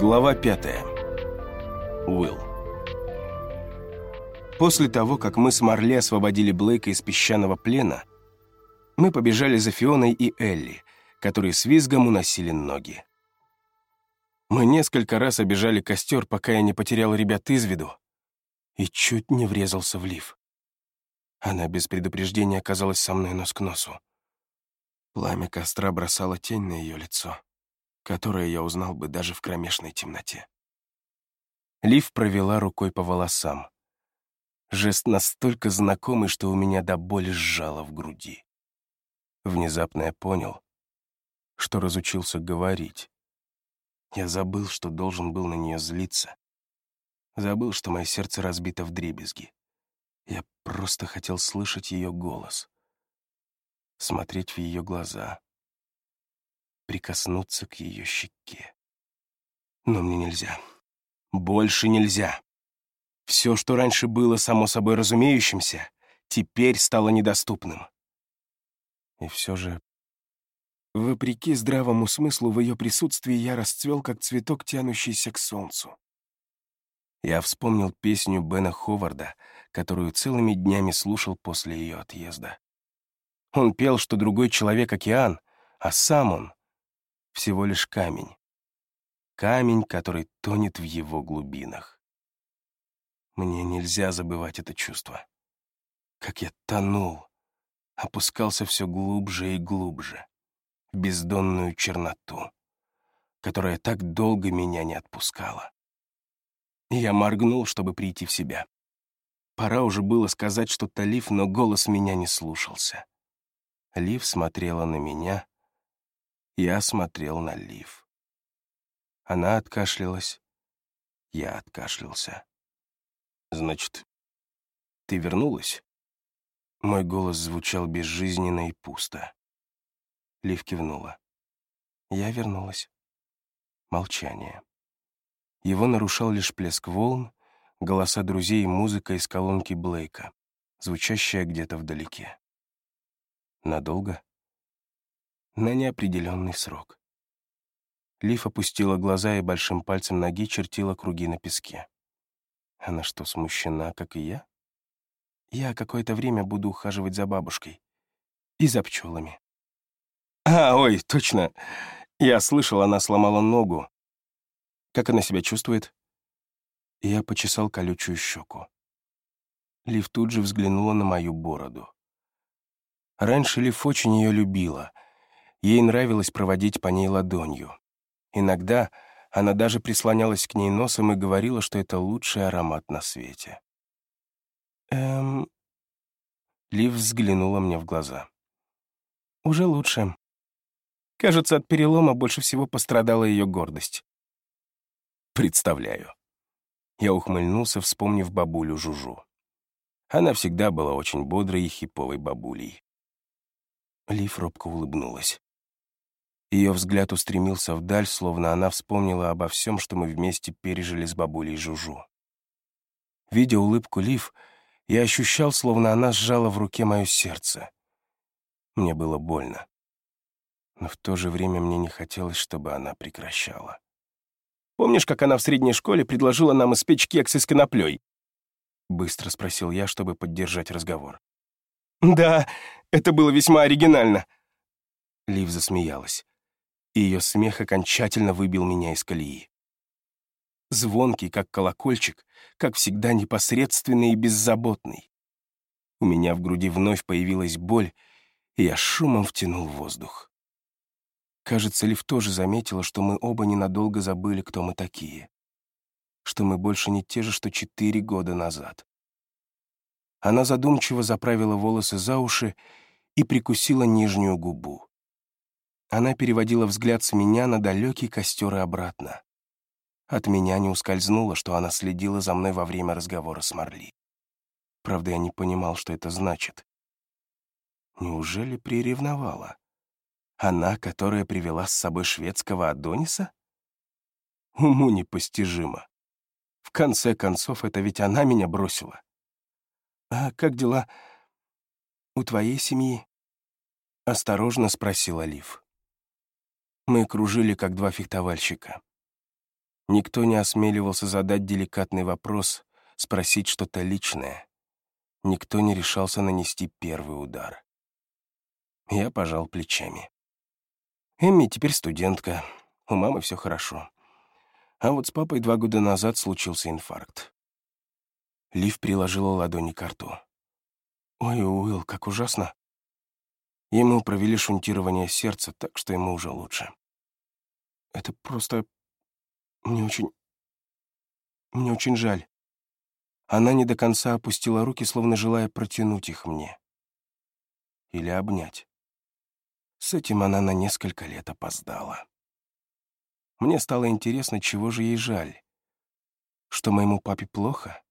Глава пятая. Уилл. После того, как мы с Марли освободили Блейка из песчаного плена, мы побежали за Фионой и Элли, которые с визгом уносили ноги. Мы несколько раз обижали костер, пока я не потерял ребят из виду, и чуть не врезался в лиф. Она без предупреждения оказалась со мной нос к носу. Пламя костра бросало тень на ее лицо которое я узнал бы даже в кромешной темноте. Лив провела рукой по волосам. Жест настолько знакомый, что у меня до боли сжало в груди. Внезапно я понял, что разучился говорить. Я забыл, что должен был на нее злиться. Забыл, что мое сердце разбито в дребезги. Я просто хотел слышать ее голос, смотреть в ее глаза, прикоснуться к ее щеке. Но мне нельзя. Больше нельзя. Все, что раньше было само собой разумеющимся, теперь стало недоступным. И все же, вопреки здравому смыслу, в ее присутствии я расцвел, как цветок, тянущийся к солнцу. Я вспомнил песню Бена Ховарда, которую целыми днями слушал после ее отъезда. Он пел, что другой человек — океан, а сам он всего лишь камень. Камень, который тонет в его глубинах. Мне нельзя забывать это чувство. Как я тонул, опускался все глубже и глубже, в бездонную черноту, которая так долго меня не отпускала. Я моргнул, чтобы прийти в себя. Пора уже было сказать что-то Лив, но голос меня не слушался. Лив смотрела на меня, я смотрел на Лив. Она откашлялась. Я откашлялся. «Значит, ты вернулась?» Мой голос звучал безжизненно и пусто. Лив кивнула. Я вернулась. Молчание. Его нарушал лишь плеск волн, голоса друзей и музыка из колонки Блейка, звучащая где-то вдалеке. Надолго? На неопределенный срок. Лив опустила глаза и большим пальцем ноги чертила круги на песке. Она что, смущена, как и я? Я какое-то время буду ухаживать за бабушкой. И за пчелами. А, ой, точно. Я слышал, она сломала ногу. Как она себя чувствует? Я почесал колючую щеку. Лив тут же взглянула на мою бороду. Раньше Лив очень ее любила — Ей нравилось проводить по ней ладонью. Иногда она даже прислонялась к ней носом и говорила, что это лучший аромат на свете. «Эм...» Лив взглянула мне в глаза. «Уже лучше. Кажется, от перелома больше всего пострадала ее гордость». «Представляю». Я ухмыльнулся, вспомнив бабулю Жужу. Она всегда была очень бодрой и хиповой бабулей. Лив робко улыбнулась. Ее взгляд устремился вдаль, словно она вспомнила обо всем, что мы вместе пережили с бабулей Жужу. Видя улыбку Лив, я ощущал, словно она сжала в руке мое сердце. Мне было больно. Но в то же время мне не хотелось, чтобы она прекращала. «Помнишь, как она в средней школе предложила нам испечь кексы с коноплей?» Быстро спросил я, чтобы поддержать разговор. «Да, это было весьма оригинально». Лив засмеялась и ее смех окончательно выбил меня из колеи. Звонкий, как колокольчик, как всегда непосредственный и беззаботный. У меня в груди вновь появилась боль, и я шумом втянул воздух. Кажется, Лив тоже заметила, что мы оба ненадолго забыли, кто мы такие. Что мы больше не те же, что четыре года назад. Она задумчиво заправила волосы за уши и прикусила нижнюю губу. Она переводила взгляд с меня на далекий костер и обратно. От меня не ускользнуло, что она следила за мной во время разговора с Марли. Правда, я не понимал, что это значит. Неужели приревновала? Она, которая привела с собой шведского Адониса? Уму непостижимо. В конце концов, это ведь она меня бросила. «А как дела у твоей семьи?» — осторожно спросил Олив. Мы кружили, как два фехтовальщика. Никто не осмеливался задать деликатный вопрос, спросить что-то личное. Никто не решался нанести первый удар. Я пожал плечами. Эмми теперь студентка, у мамы все хорошо. А вот с папой два года назад случился инфаркт. Лив приложила ладони к рту. «Ой, Уилл, как ужасно!» Ему провели шунтирование сердца, так что ему уже лучше. Это просто... Мне очень... Мне очень жаль. Она не до конца опустила руки, словно желая протянуть их мне. Или обнять. С этим она на несколько лет опоздала. Мне стало интересно, чего же ей жаль. Что моему папе плохо?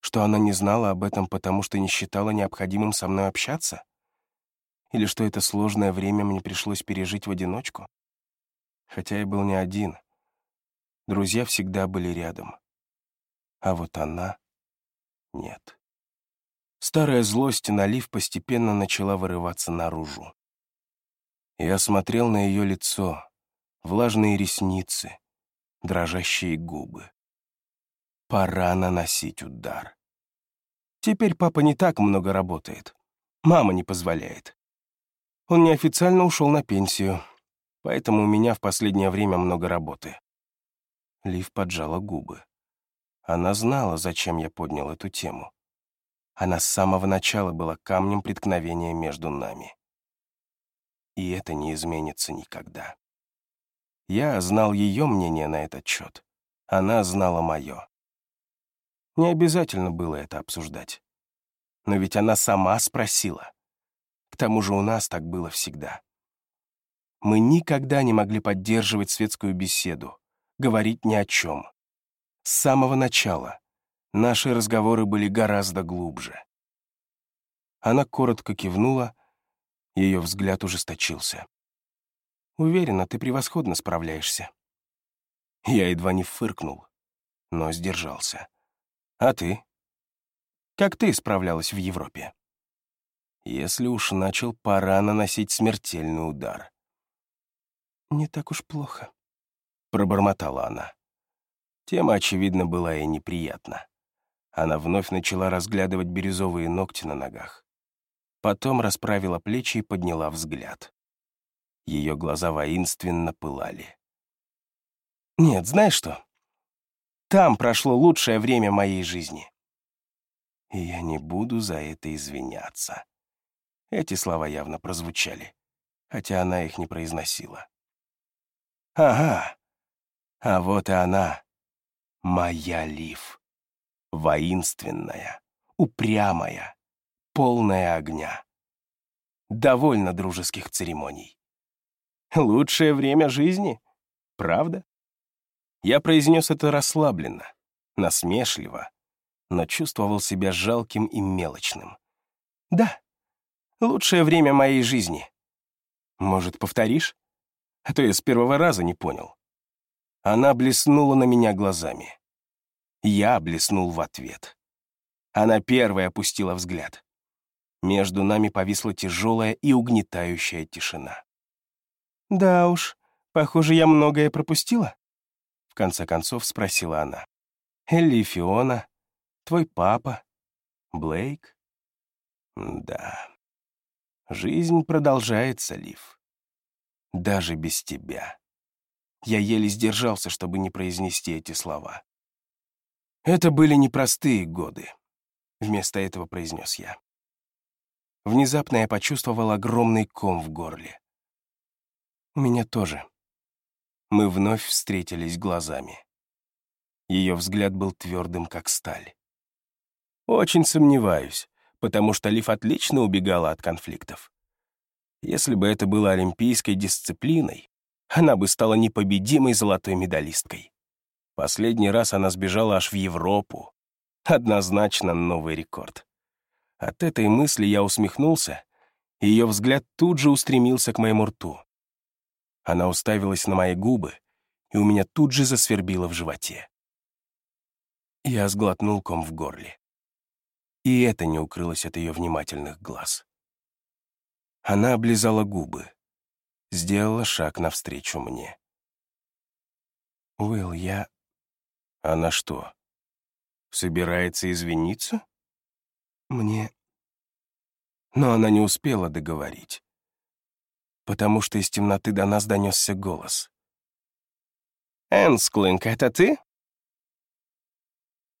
Что она не знала об этом, потому что не считала необходимым со мной общаться? Или что это сложное время мне пришлось пережить в одиночку? Хотя я был не один. Друзья всегда были рядом. А вот она — нет. Старая злость на Лив постепенно начала вырываться наружу. Я смотрел на ее лицо, влажные ресницы, дрожащие губы. Пора наносить удар. Теперь папа не так много работает. Мама не позволяет. Он неофициально ушел на пенсию, поэтому у меня в последнее время много работы. Лив поджала губы. Она знала, зачем я поднял эту тему. Она с самого начала была камнем преткновения между нами. И это не изменится никогда. Я знал ее мнение на этот счет. Она знала мое. Не обязательно было это обсуждать. Но ведь она сама спросила. Тому же у нас так было всегда. Мы никогда не могли поддерживать светскую беседу, говорить ни о чем. С самого начала наши разговоры были гораздо глубже. Она коротко кивнула, ее взгляд ужесточился. «Уверена, ты превосходно справляешься». Я едва не фыркнул, но сдержался. «А ты? Как ты справлялась в Европе?» Если уж начал, пора наносить смертельный удар. «Не так уж плохо», — пробормотала она. Тема, очевидно, была ей неприятна. Она вновь начала разглядывать бирюзовые ногти на ногах. Потом расправила плечи и подняла взгляд. Ее глаза воинственно пылали. «Нет, знаешь что? Там прошло лучшее время моей жизни. И я не буду за это извиняться». Эти слова явно прозвучали, хотя она их не произносила. «Ага, а вот и она, моя Лив, воинственная, упрямая, полная огня. Довольно дружеских церемоний. Лучшее время жизни, правда?» Я произнес это расслабленно, насмешливо, но чувствовал себя жалким и мелочным. «Да, Лучшее время моей жизни. Может, повторишь? А то я с первого раза не понял. Она блеснула на меня глазами. Я блеснул в ответ. Она первая опустила взгляд. Между нами повисла тяжелая и угнетающая тишина. «Да уж, похоже, я многое пропустила?» В конце концов спросила она. «Элли и Фиона? Твой папа? Блейк?» «Да, Жизнь продолжается, Лив. Даже без тебя. Я еле сдержался, чтобы не произнести эти слова. Это были непростые годы. Вместо этого произнес я. Внезапно я почувствовал огромный ком в горле. У меня тоже. Мы вновь встретились глазами. Ее взгляд был твердым, как сталь. Очень сомневаюсь, потому что Лив отлично убегала от конфликтов. Если бы это было олимпийской дисциплиной, она бы стала непобедимой золотой медалисткой. Последний раз она сбежала аж в Европу. Однозначно новый рекорд. От этой мысли я усмехнулся, и ее взгляд тут же устремился к моему рту. Она уставилась на мои губы, и у меня тут же засвербило в животе. Я сглотнул ком в горле. И это не укрылось от ее внимательных глаз. Она облизала губы, сделала шаг навстречу мне. «Уилл, я Она что, собирается извиниться? Мне... Но она не успела договорить, потому что из темноты до нас донесся голос. «Энсклинг, это ты?»